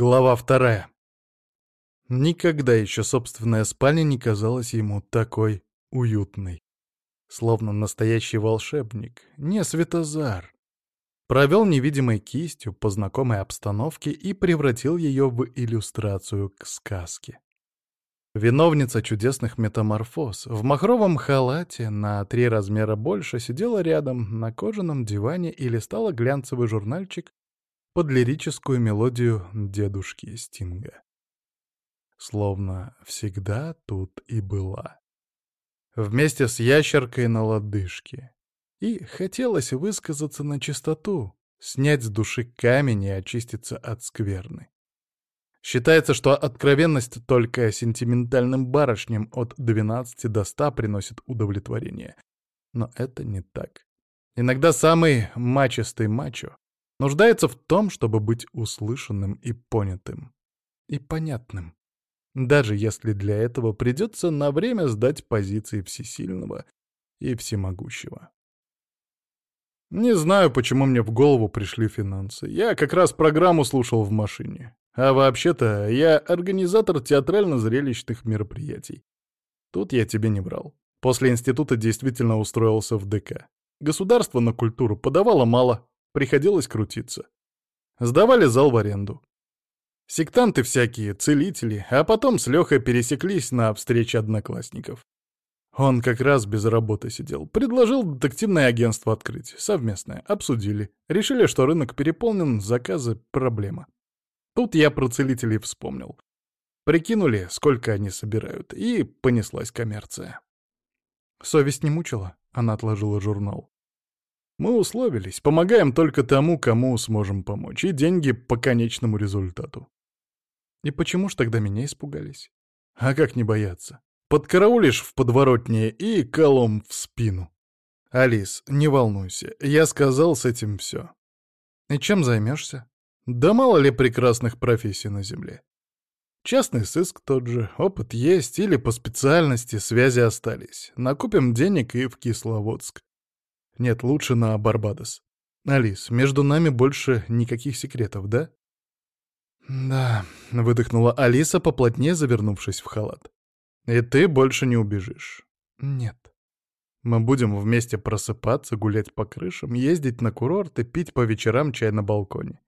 Глава вторая. Никогда еще собственная спальня не казалась ему такой уютной. Словно настоящий волшебник, не Светозар. Провел невидимой кистью по знакомой обстановке и превратил ее в иллюстрацию к сказке. Виновница чудесных метаморфоз в махровом халате на три размера больше сидела рядом на кожаном диване и листала глянцевый журнальчик под лирическую мелодию дедушки Стинга. Словно всегда тут и была. Вместе с ящеркой на лодыжке. И хотелось высказаться на чистоту, снять с души камень и очиститься от скверны. Считается, что откровенность только сентиментальным барышням от 12 до 100 приносит удовлетворение. Но это не так. Иногда самый мачистый мачо нуждается в том, чтобы быть услышанным и понятым. И понятным. Даже если для этого придется на время сдать позиции всесильного и всемогущего. Не знаю, почему мне в голову пришли финансы. Я как раз программу слушал в машине. А вообще-то я организатор театрально-зрелищных мероприятий. Тут я тебе не врал. После института действительно устроился в ДК. Государство на культуру подавало мало, приходилось крутиться. Сдавали зал в аренду. Сектанты всякие, целители, а потом с Лехой пересеклись на встрече одноклассников. Он как раз без работы сидел. Предложил детективное агентство открыть, совместное. Обсудили. Решили, что рынок переполнен, заказы — проблема. Тут я про целителей вспомнил. Прикинули, сколько они собирают, и понеслась коммерция. Совесть не мучила, она отложила журнал. Мы условились, помогаем только тому, кому сможем помочь, и деньги по конечному результату. И почему ж тогда меня испугались? А как не бояться? Подкараулишь в подворотне и колом в спину. Алис, не волнуйся, я сказал с этим все. И чем займешься? Да мало ли прекрасных профессий на Земле. Частный сыск тот же, опыт есть, или по специальности связи остались. Накупим денег и в Кисловодск. Нет, лучше на Барбадос. Алис, между нами больше никаких секретов, да? Да, выдохнула Алиса, поплотнее завернувшись в халат. И ты больше не убежишь. Нет. Мы будем вместе просыпаться, гулять по крышам, ездить на курорт и пить по вечерам чай на балконе.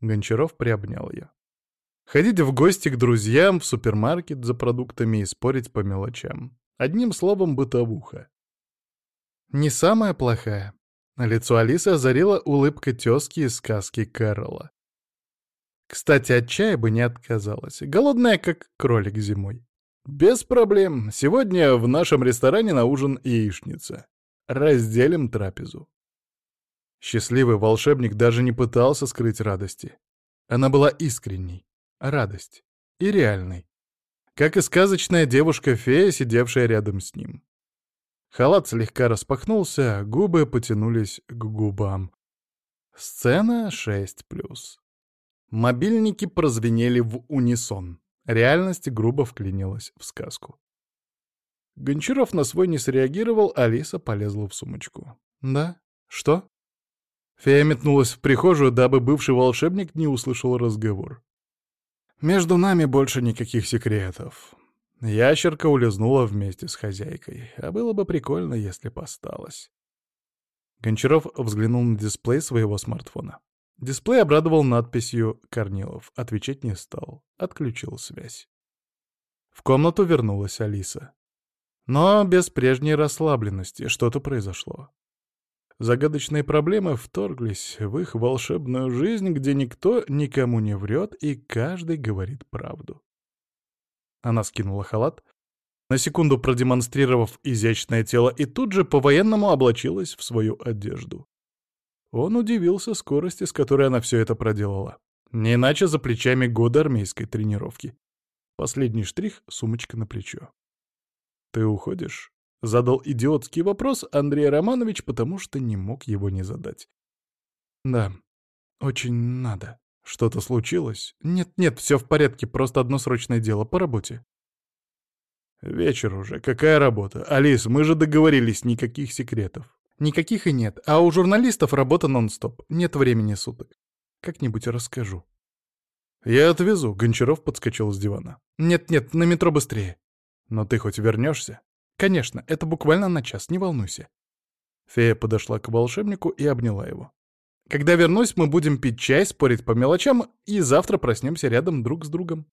Гончаров приобнял ее. Ходить в гости к друзьям, в супермаркет за продуктами и спорить по мелочам. Одним словом, бытовуха. Не самая плохая. Лицо Алисы озарила улыбка тезки из сказки Кэрола. Кстати, от чая бы не отказалась. Голодная, как кролик зимой. Без проблем. Сегодня в нашем ресторане на ужин яичница. Разделим трапезу. Счастливый волшебник даже не пытался скрыть радости. Она была искренней, радость, и реальной. Как и сказочная девушка-фея, сидевшая рядом с ним. Халат слегка распахнулся, губы потянулись к губам. Сцена 6+. Мобильники прозвенели в унисон. Реальность грубо вклинилась в сказку. Гончаров на свой не среагировал, Алиса полезла в сумочку. «Да? Что?» Фея метнулась в прихожую, дабы бывший волшебник не услышал разговор. «Между нами больше никаких секретов». Ящерка улизнула вместе с хозяйкой, а было бы прикольно, если бы осталось. Гончаров взглянул на дисплей своего смартфона. Дисплей обрадовал надписью «Корнилов». Отвечать не стал. Отключил связь. В комнату вернулась Алиса. Но без прежней расслабленности что-то произошло. Загадочные проблемы вторглись в их волшебную жизнь, где никто никому не врет и каждый говорит правду. Она скинула халат, на секунду продемонстрировав изящное тело, и тут же по-военному облачилась в свою одежду. Он удивился скорости, с которой она все это проделала. Не иначе за плечами года армейской тренировки. Последний штрих — сумочка на плечо. «Ты уходишь?» — задал идиотский вопрос Андрей Романович, потому что не мог его не задать. «Да, очень надо. Что-то случилось? Нет-нет, все в порядке, просто одно срочное дело по работе». «Вечер уже. Какая работа? Алис, мы же договорились, никаких секретов». Никаких и нет, а у журналистов работа нон-стоп, нет времени суток. Как-нибудь расскажу. «Я отвезу», — Гончаров подскочил с дивана. «Нет-нет, на метро быстрее». «Но ты хоть вернешься? «Конечно, это буквально на час, не волнуйся». Фея подошла к волшебнику и обняла его. «Когда вернусь, мы будем пить чай, спорить по мелочам, и завтра проснемся рядом друг с другом.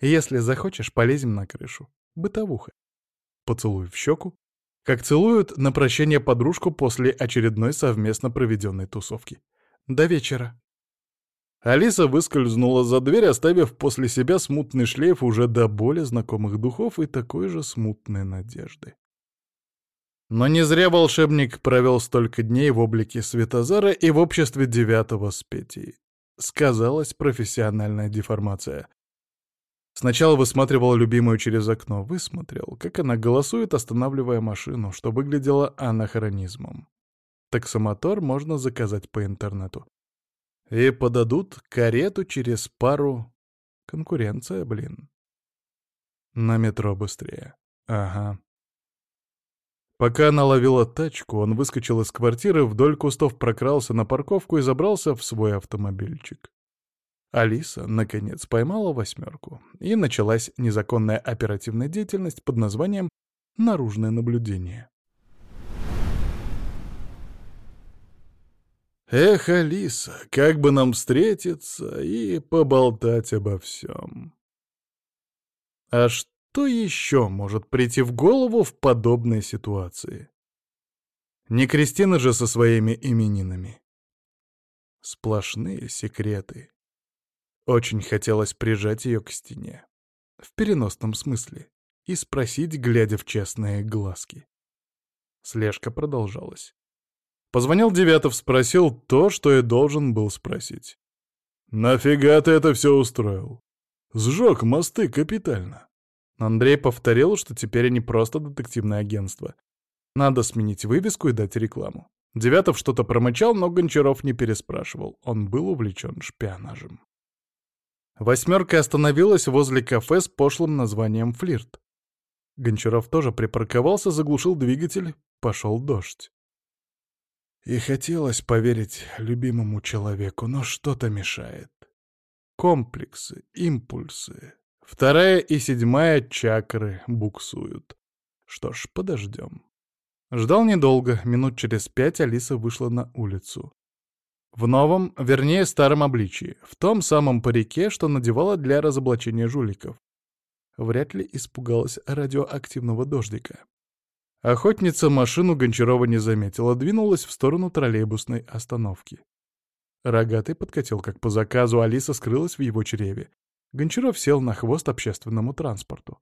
Если захочешь, полезем на крышу. Бытовуха». Поцелуй в щеку, как целуют на прощание подружку после очередной совместно проведенной тусовки. До вечера. Алиса выскользнула за дверь, оставив после себя смутный шлейф уже до боли знакомых духов и такой же смутной надежды. Но не зря волшебник провел столько дней в облике Светозара и в обществе девятого с Петей. Сказалась профессиональная деформация. Сначала высматривал любимую через окно, высмотрел, как она голосует, останавливая машину, что выглядело анахронизмом. Таксомотор можно заказать по интернету. И подадут карету через пару... Конкуренция, блин. На метро быстрее. Ага. Пока она ловила тачку, он выскочил из квартиры, вдоль кустов прокрался на парковку и забрался в свой автомобильчик. Алиса, наконец, поймала восьмерку, и началась незаконная оперативная деятельность под названием «наружное наблюдение». Эх, Алиса, как бы нам встретиться и поболтать обо всем. А еще может прийти в голову в подобной ситуации? Не Кристина же со своими именинами. Сплошные секреты. Очень хотелось прижать ее к стене. В переносном смысле. И спросить, глядя в честные глазки. Слежка продолжалась. Позвонил Девятов, спросил то, что и должен был спросить. «Нафига ты это все устроил? Сжег мосты капитально». Андрей повторил, что теперь они просто детективное агентство. Надо сменить вывеску и дать рекламу. Девятов что-то промычал, но Гончаров не переспрашивал. Он был увлечен шпионажем. Восьмерка остановилась возле кафе с пошлым названием «Флирт». Гончаров тоже припарковался, заглушил двигатель, пошел дождь. И хотелось поверить любимому человеку, но что-то мешает. Комплексы, импульсы. Вторая и седьмая чакры буксуют. Что ж, подождем. Ждал недолго, минут через пять Алиса вышла на улицу. В новом, вернее старом обличии, в том самом парике, что надевала для разоблачения жуликов. Вряд ли испугалась радиоактивного дождика. Охотница машину Гончарова не заметила, двинулась в сторону троллейбусной остановки. Рогатый подкатил, как по заказу, Алиса скрылась в его чреве. Гончаров сел на хвост общественному транспорту.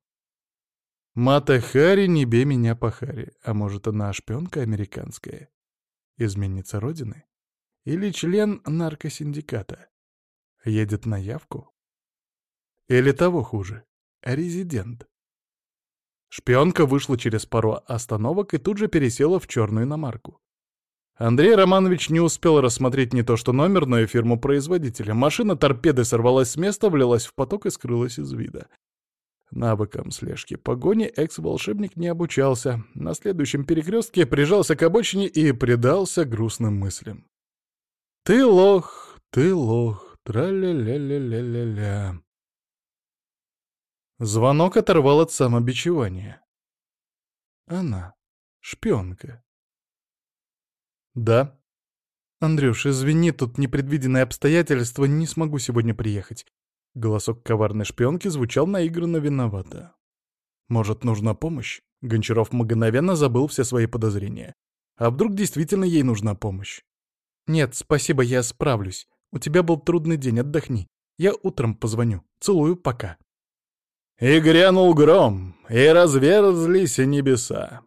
Мата Хари, не бей меня по Хари. А может, она шпионка американская? Изменница Родины? Или член наркосиндиката? Едет на явку? Или того хуже, резидент? Шпионка вышла через пару остановок и тут же пересела в черную иномарку. Андрей Романович не успел рассмотреть не то что номер, но и фирму производителя. Машина торпеды сорвалась с места, влилась в поток и скрылась из вида. Навыкам слежки погони экс-волшебник не обучался. На следующем перекрестке прижался к обочине и предался грустным мыслям. «Ты лох, ты лох, тра-ля-ля-ля-ля-ля-ля». Звонок оторвал от самобичевания. Она. Шпионка. Да. Андрюш, извини, тут непредвиденные обстоятельства, не смогу сегодня приехать. Голосок коварной шпионки звучал наигранно виновато. Может, нужна помощь? Гончаров мгновенно забыл все свои подозрения. А вдруг действительно ей нужна помощь? Нет, спасибо, я справлюсь. У тебя был трудный день, отдохни. Я утром позвоню. Целую, пока. И грянул гром, и разверзлись небеса.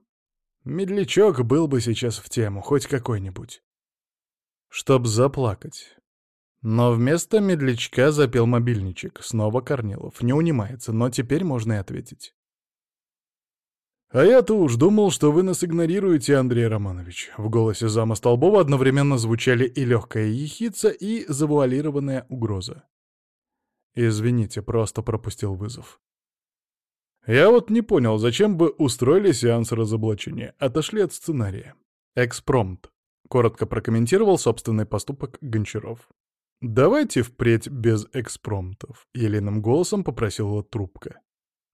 Медлячок был бы сейчас в тему, хоть какой-нибудь. Чтоб заплакать. Но вместо медлячка запел мобильничек. Снова Корнилов. Не унимается, но теперь можно и ответить. «А я-то уж думал, что вы нас игнорируете, Андрей Романович». В голосе зама Столбова одновременно звучали и легкая ехидца, и завуалированная угроза. «Извините, просто пропустил вызов. Я вот не понял, зачем бы устроили сеанс разоблачения, отошли от сценария. Экспромт. Коротко прокомментировал собственный поступок Гончаров. «Давайте впредь без экспромтов», — елейным голосом попросила трубка.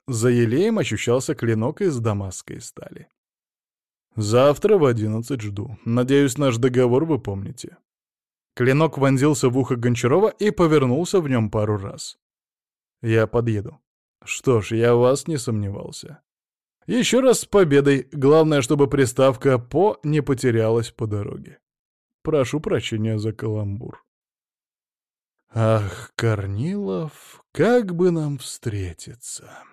За елеем ощущался клинок из дамасской стали. «Завтра в одиннадцать жду. Надеюсь, наш договор вы помните». Клинок вонзился в ухо Гончарова и повернулся в нем пару раз. «Я подъеду». «Что ж, я в вас не сомневался». «Еще раз с победой. Главное, чтобы приставка «по» не потерялась по дороге. Прошу прощения за каламбур». «Ах, Корнилов, как бы нам встретиться!»